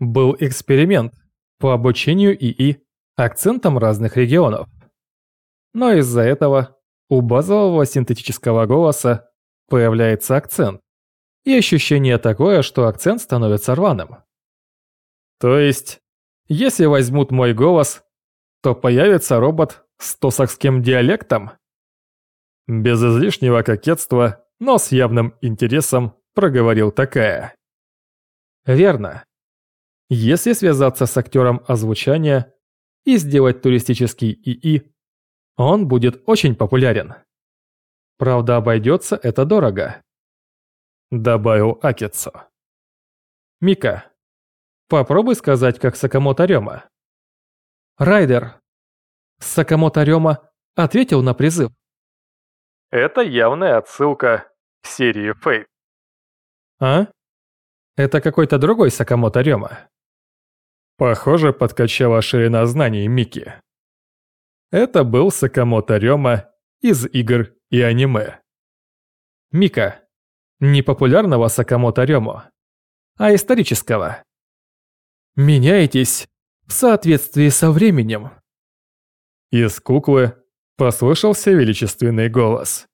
был эксперимент по обучению ИИ акцентам разных регионов. Но из-за этого у базового синтетического голоса появляется акцент, и ощущение такое, что акцент становится рваным. То есть, если возьмут мой голос, то появится робот с тосакским диалектом? Без излишнего кокетства, но с явным интересом проговорил такая. Верно. Если связаться с актером озвучания и сделать туристический ИИ, он будет очень популярен. Правда, обойдется это дорого. Добавил Акицу. Мика, попробуй сказать, как Сакамото Рёма. Райдер. Сакамото Рёма ответил на призыв. Это явная отсылка к серии Фейт. А? Это какой-то другой Сакамото Рёма. Похоже, подкачала ширина знаний Мики. Это был Сакамото Рёма из игр и аниме. Мика. Не популярного Сакамото Рёму, а исторического. Меняйтесь в соответствии со временем. Из куклы послышался величественный голос.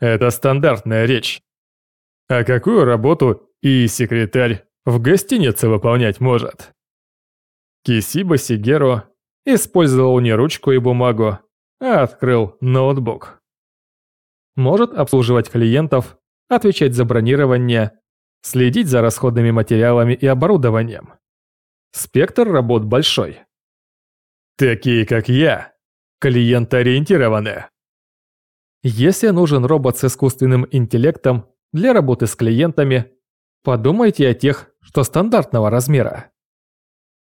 Это стандартная речь. А какую работу и секретарь в гостинице выполнять может? Кисиба Сигеру использовал не ручку и бумагу, а открыл ноутбук. Может обслуживать клиентов, отвечать за бронирование, следить за расходными материалами и оборудованием. Спектр работ большой. Такие, как я, клиентоориентированы. Если нужен робот с искусственным интеллектом для работы с клиентами, подумайте о тех, что стандартного размера.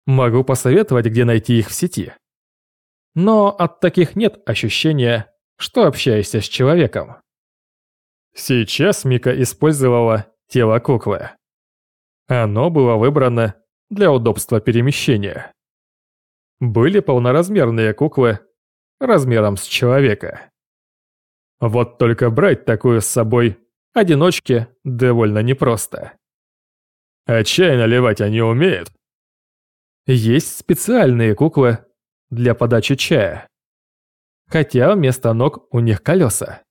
Могу посоветовать, где найти их в сети. Но от таких нет ощущения, что общаешься с человеком. Сейчас Мика использовала тело куклы. Оно было выбрано для удобства перемещения. Были полноразмерные куклы размером с человека. Вот только брать такую с собой одиночке довольно непросто. А чай наливать они умеют. Есть специальные куклы для подачи чая. Хотя вместо ног у них колеса.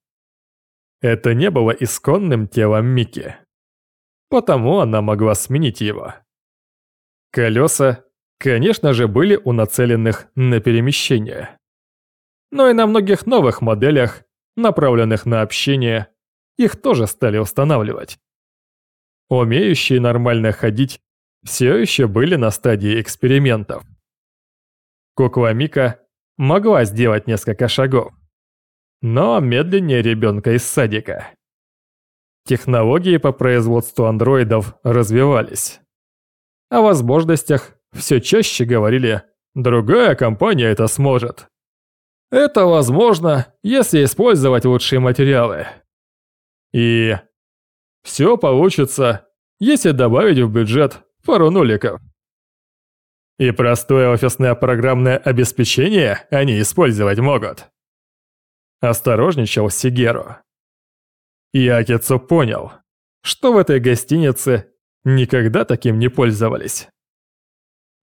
Это не было исконным телом Мики. Потому она могла сменить его. Колеса, конечно же, были у нацеленных на перемещение. Но и на многих новых моделях, направленных на общение, их тоже стали устанавливать. Умеющие нормально ходить все еще были на стадии экспериментов. Кукла Мика могла сделать несколько шагов, но медленнее ребенка из садика. Технологии по производству андроидов развивались. О возможностях все чаще говорили «другая компания это сможет». Это возможно, если использовать лучшие материалы. И все получится, если добавить в бюджет пару нуликов. И простое офисное программное обеспечение они использовать могут. Осторожничал Сигеру. И Акицу понял, что в этой гостинице никогда таким не пользовались.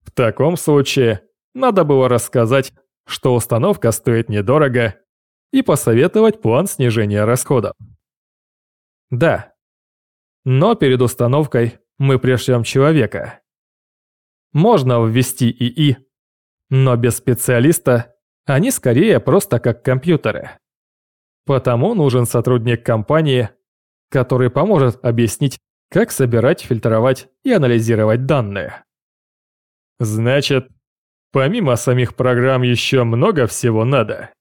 В таком случае надо было рассказать, что установка стоит недорого, и посоветовать план снижения расходов. Да. Но перед установкой мы пришлем человека. Можно ввести ИИ, но без специалиста они скорее просто как компьютеры. Потому нужен сотрудник компании, который поможет объяснить, как собирать, фильтровать и анализировать данные. Значит, помимо самих программ еще много всего надо.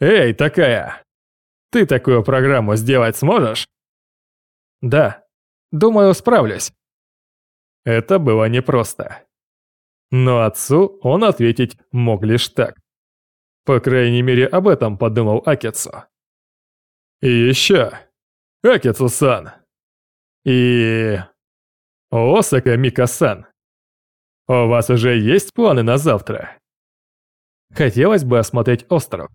Эй, такая! Ты такую программу сделать сможешь? Да, Думаю, справлюсь». Это было непросто. Но отцу он ответить мог лишь так. По крайней мере, об этом подумал Акицу. И еще. Акицу-сан. И... Осака Мика-сан. У вас уже есть планы на завтра? Хотелось бы осмотреть остров.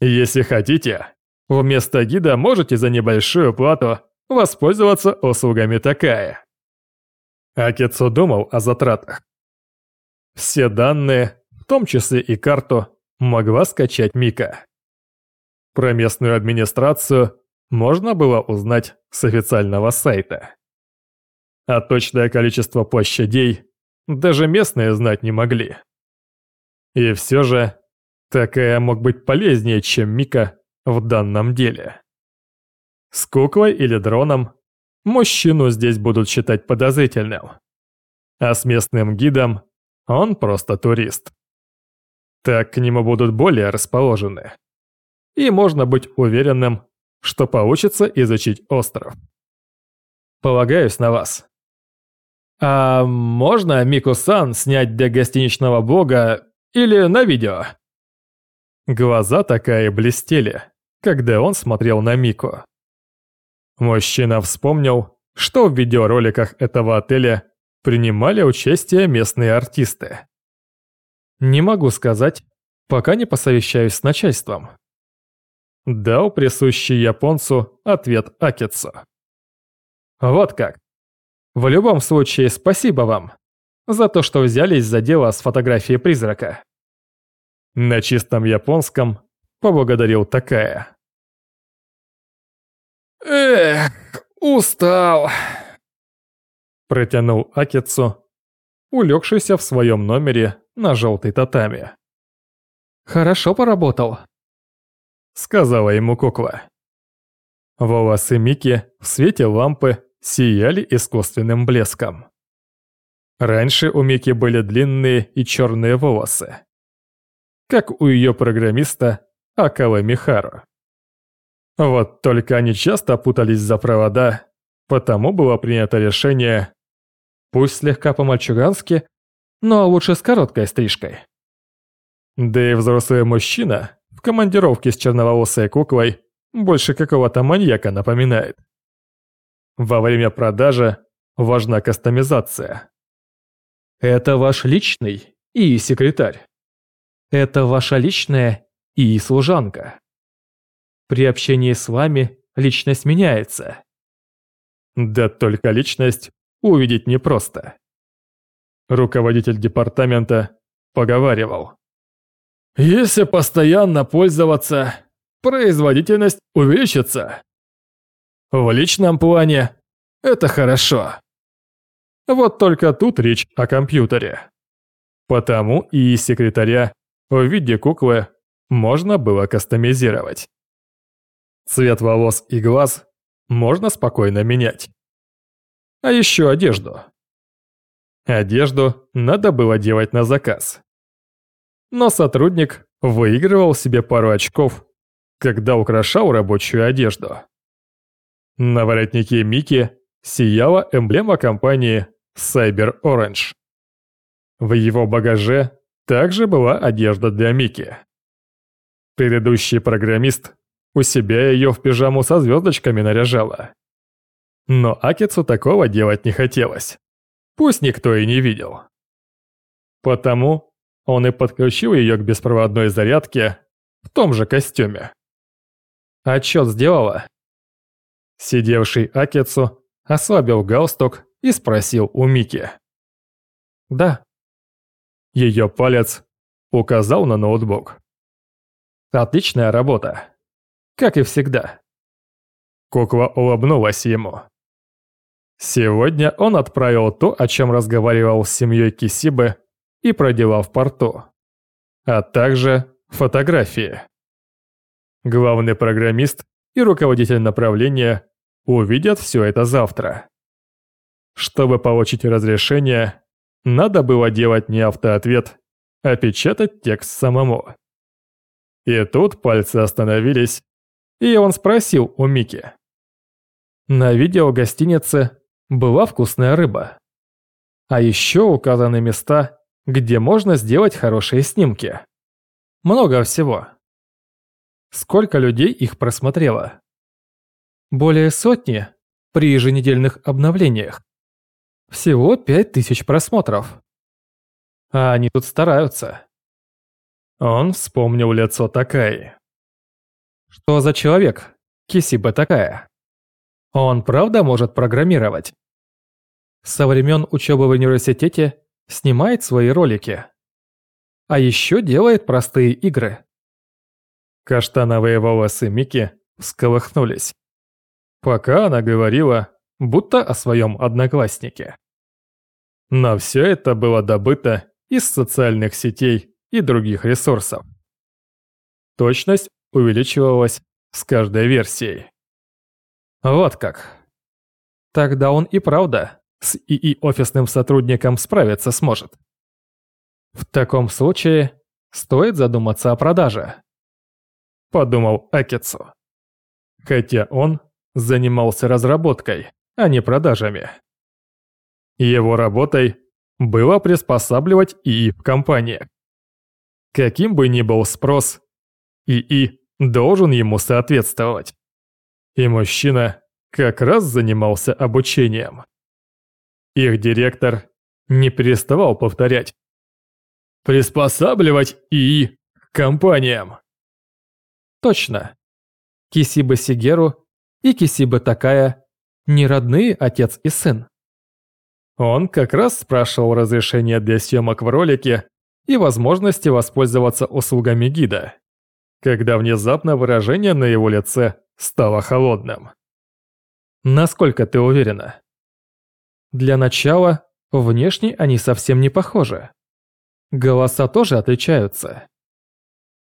Если хотите, вместо гида можете за небольшую плату воспользоваться услугами такая. Акицу думал о затратах. Все данные, в том числе и карту, могла скачать Мика. Про местную администрацию можно было узнать с официального сайта. А точное количество площадей даже местные знать не могли. И все же, такая мог быть полезнее, чем Мика в данном деле. С куклой или дроном мужчину здесь будут считать подозрительным. А с местным гидом он просто турист. Так к нему будут более расположены. И можно быть уверенным, что получится изучить остров. Полагаюсь на вас. А можно Мику-сан снять для гостиничного блога или на видео? Глаза такая блестели, когда он смотрел на Мику. Мужчина вспомнил, что в видеороликах этого отеля принимали участие местные артисты. Не могу сказать, пока не посовещаюсь с начальством. Дал присущий японцу ответ Акицу. Вот как. В любом случае, спасибо вам за то, что взялись за дело с фотографией призрака. На чистом японском поблагодарил такая. Эх, устал. Протянул Акицу, улегшийся в своем номере на желтой татами. «Хорошо поработал», — сказала ему кукла. Волосы Мики в свете лампы сияли искусственным блеском. Раньше у Мики были длинные и черные волосы, как у ее программиста Акава Михару. Вот только они часто путались за провода, потому было принято решение, пусть слегка по-мальчугански, но лучше с короткой стрижкой. Да и взрослый мужчина в командировке с черноволосой куклой больше какого-то маньяка напоминает. Во время продажи важна кастомизация. Это ваш личный и секретарь. Это ваша личная и служанка. При общении с вами личность меняется. Да только личность увидеть непросто. Руководитель департамента поговаривал. Если постоянно пользоваться, производительность увеличится. В личном плане это хорошо. Вот только тут речь о компьютере. Потому и секретаря в виде куклы можно было кастомизировать. Цвет волос и глаз можно спокойно менять. А еще одежду. Одежду надо было делать на заказ. Но сотрудник выигрывал себе пару очков, когда украшал рабочую одежду. На воротнике Мики сияла эмблема компании Cyber Orange. В его багаже также была одежда для Мики. Предыдущий программист у себя ее в пижаму со звездочками наряжала. Но Акицу такого делать не хотелось. Пусть никто и не видел. Потому он и подключил ее к беспроводной зарядке в том же костюме. Отчет сделала. Сидевший Акицу ослабил галстук и спросил у Мики. «Да». Ее палец указал на ноутбук. «Отличная работа. Как и всегда». Кукла улыбнулась ему. Сегодня он отправил то, о чем разговаривал с семьей Кисибы и проделал в порту, а также фотографии. Главный программист и руководитель направления увидят все это завтра. Чтобы получить разрешение, надо было делать не автоответ, а печатать текст самому. И тут пальцы остановились, и он спросил у Мики. На видео гостиницы была вкусная рыба. А еще указаны места, где можно сделать хорошие снимки. Много всего. Сколько людей их просмотрело? Более сотни при еженедельных обновлениях. Всего пять тысяч просмотров. А они тут стараются. Он вспомнил лицо Такаи. Что за человек? Кисиба такая. Он правда может программировать? со времен учебы в университете снимает свои ролики. А еще делает простые игры. Каштановые волосы Мики всколыхнулись. Пока она говорила, будто о своем однокласснике. Но все это было добыто из социальных сетей и других ресурсов. Точность увеличивалась с каждой версией. Вот как. Тогда он и правда с ИИ офисным сотрудником справиться сможет. В таком случае стоит задуматься о продаже. Подумал Акицу. Хотя он занимался разработкой, а не продажами. Его работой было приспосабливать ИИ в компании. Каким бы ни был спрос, ИИ должен ему соответствовать. И мужчина как раз занимался обучением. Их директор не переставал повторять. Приспосабливать ИИ к компаниям. Точно. Кисиба Сигеру и Кисиба Такая не родные отец и сын. Он как раз спрашивал разрешение для съемок в ролике и возможности воспользоваться услугами гида, когда внезапно выражение на его лице стало холодным. Насколько ты уверена? Для начала, внешне они совсем не похожи. Голоса тоже отличаются.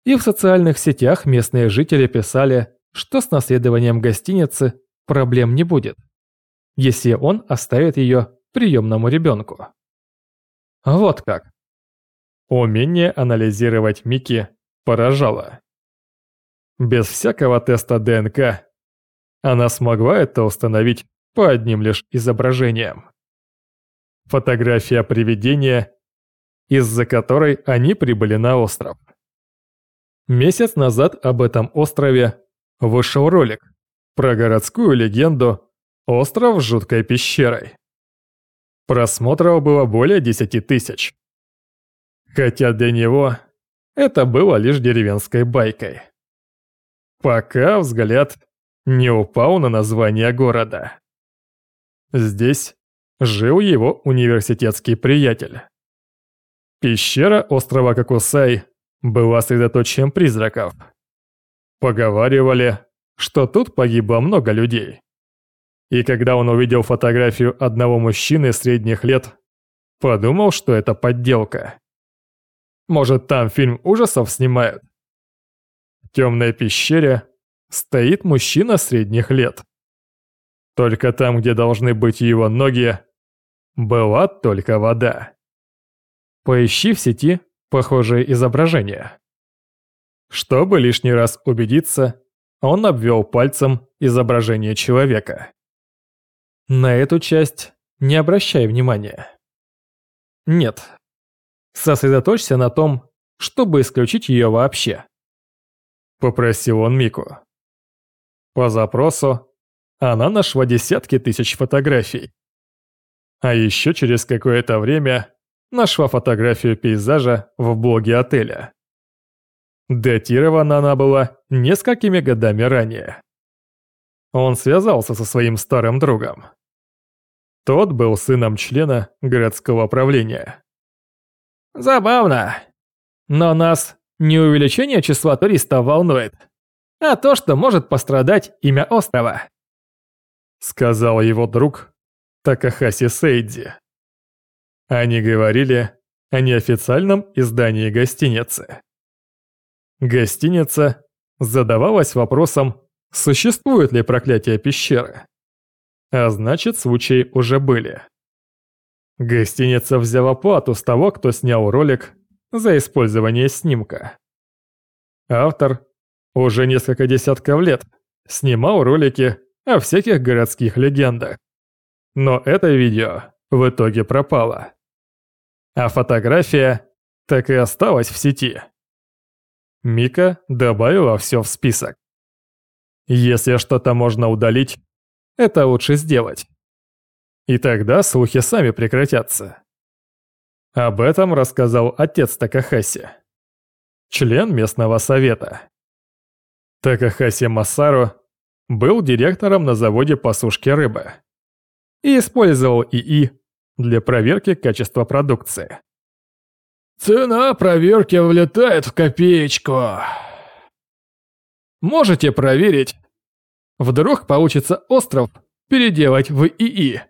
И в социальных сетях местные жители писали, что с наследованием гостиницы проблем не будет, если он оставит ее приемному ребенку. Вот как. Умение анализировать Мики поражало. Без всякого теста ДНК она смогла это установить по одним лишь изображениям. Фотография привидения, из-за которой они прибыли на остров. Месяц назад об этом острове вышел ролик про городскую легенду «Остров с жуткой пещерой». Просмотров было более 10 тысяч. Хотя для него это было лишь деревенской байкой. Пока взгляд не упал на название города. Здесь жил его университетский приятель. Пещера острова Кокусай была средоточием призраков. Поговаривали, что тут погибло много людей. И когда он увидел фотографию одного мужчины средних лет, подумал, что это подделка. Может, там фильм ужасов снимают? Темной пещере стоит мужчина средних лет. Только там, где должны быть его ноги, была только вода. Поищи в сети похожее изображение. Чтобы лишний раз убедиться, он обвел пальцем изображение человека. На эту часть не обращай внимания. Нет. Сосредоточься на том, чтобы исключить ее вообще. Попросил он Мику. По запросу она нашла десятки тысяч фотографий. А еще через какое-то время нашла фотографию пейзажа в блоге отеля. Датирована она была несколькими годами ранее. Он связался со своим старым другом. Тот был сыном члена городского правления. Забавно. Но нас не увеличение числа туристов волнует, а то, что может пострадать имя острова. Сказал его друг Такахаси Сейдзи. Они говорили о неофициальном издании гостиницы. Гостиница задавалась вопросом, существует ли проклятие пещеры. А значит, случаи уже были. Гостиница взяла плату с того, кто снял ролик за использование снимка. Автор уже несколько десятков лет снимал ролики о всяких городских легендах. Но это видео в итоге пропало. А фотография так и осталась в сети. Мика добавила все в список. Если что-то можно удалить, это лучше сделать. И тогда слухи сами прекратятся. Об этом рассказал отец Такахаси, член местного совета. Такахаси Масару был директором на заводе по сушке рыбы и использовал ИИ для проверки качества продукции. Цена проверки влетает в копеечку. Можете проверить. Вдруг получится остров переделать в ИИ.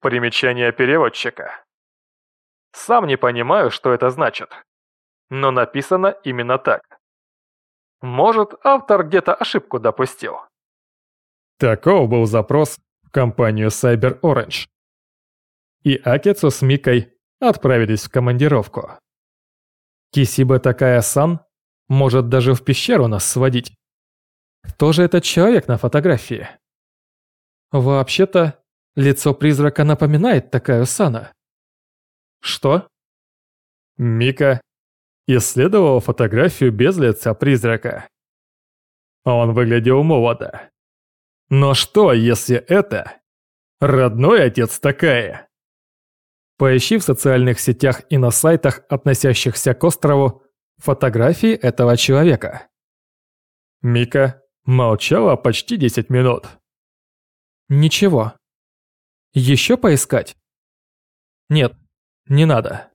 Примечание переводчика. Сам не понимаю, что это значит. Но написано именно так. Может, автор где-то ошибку допустил. Таков был запрос в компанию Cyber Orange. И Акицу с Микой отправились в командировку. Кисиба такая сан может даже в пещеру нас сводить. Кто же этот человек на фотографии? Вообще-то, лицо призрака напоминает такая Сана. Что? Мика исследовала фотографию без лица призрака. Он выглядел молодо. Но что, если это родной отец такая? Поищи в социальных сетях и на сайтах, относящихся к острову, фотографии этого человека. Мика молчала почти 10 минут. Ничего. Еще поискать? Нет, не надо.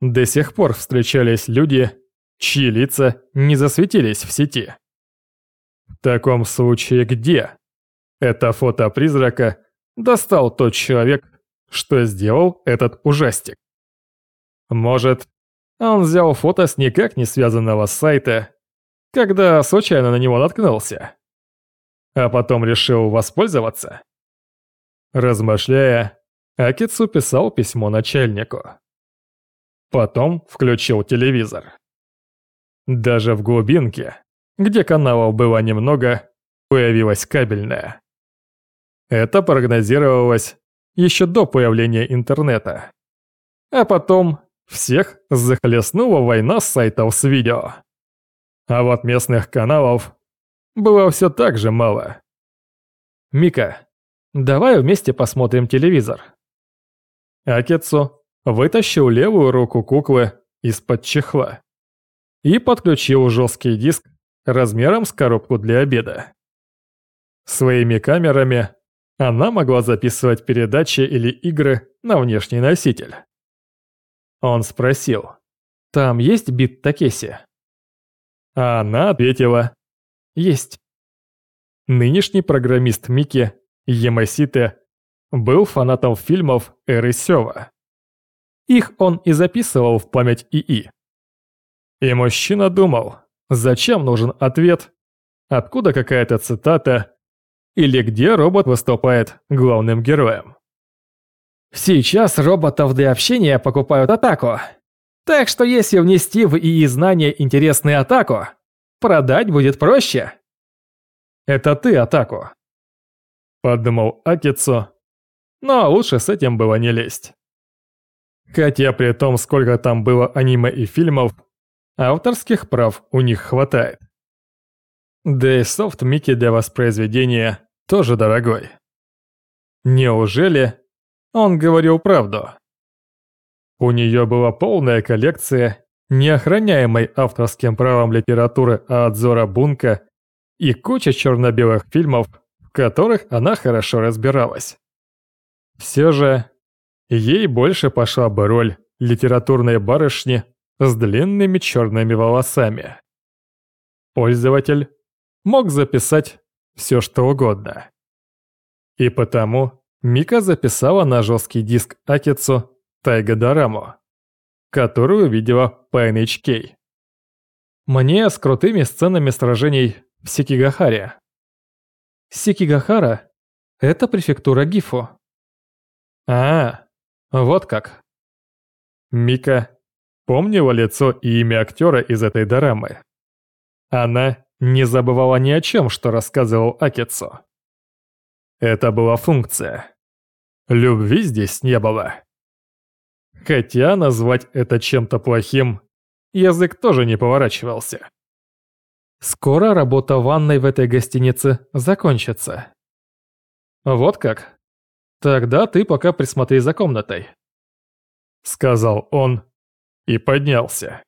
До сих пор встречались люди, чьи лица не засветились в сети. В таком случае где? Это фото призрака достал тот человек, что сделал этот ужастик. Может, он взял фото с никак не связанного сайта, когда случайно на него наткнулся, а потом решил воспользоваться? Размышляя, Акицу писал письмо начальнику. Потом включил телевизор. Даже в глубинке, где каналов было немного, появилась кабельная. Это прогнозировалось еще до появления интернета. А потом всех захлестнула война сайтов с видео. А вот местных каналов было все так же мало. «Мика, давай вместе посмотрим телевизор». Акетсу вытащил левую руку куклы из-под чехла и подключил жесткий диск размером с коробку для обеда. Своими камерами она могла записывать передачи или игры на внешний носитель. Он спросил, «Там есть бит Такеси?» А она ответила, «Есть». Нынешний программист Мики, Ямасите, был фанатом фильмов Эры Сёва. Их он и записывал в память ИИ. И мужчина думал, зачем нужен ответ, откуда какая-то цитата, или где робот выступает главным героем. Сейчас роботов для общения покупают атаку. Так что если внести в ИИ знания интересную атаку, продать будет проще. Это ты атаку. Подумал Акицу, но лучше с этим было не лезть. Хотя при том, сколько там было аниме и фильмов, авторских прав у них хватает. Да и софт Мики для воспроизведения тоже дорогой. Неужели он говорил правду? У нее была полная коллекция неохраняемой авторским правом литературы Аадзора Бунка и куча черно-белых фильмов, в которых она хорошо разбиралась. Все же, ей больше пошла бы роль литературной барышни с длинными черными волосами. Пользователь мог записать все что угодно. И потому Мика записала на жесткий диск Акицу Тайга которую видела по NHK. Мне с крутыми сценами сражений в Сикигахаре. Сикигахара – это префектура Гифу. А, вот как. Мика помнила лицо и имя актера из этой дорамы. Она не забывала ни о чем, что рассказывал Акицу. Это была функция. Любви здесь не было. Хотя назвать это чем-то плохим, язык тоже не поворачивался. Скоро работа ванной в этой гостинице закончится. Вот как? Тогда ты пока присмотри за комнатой. Сказал он и поднялся.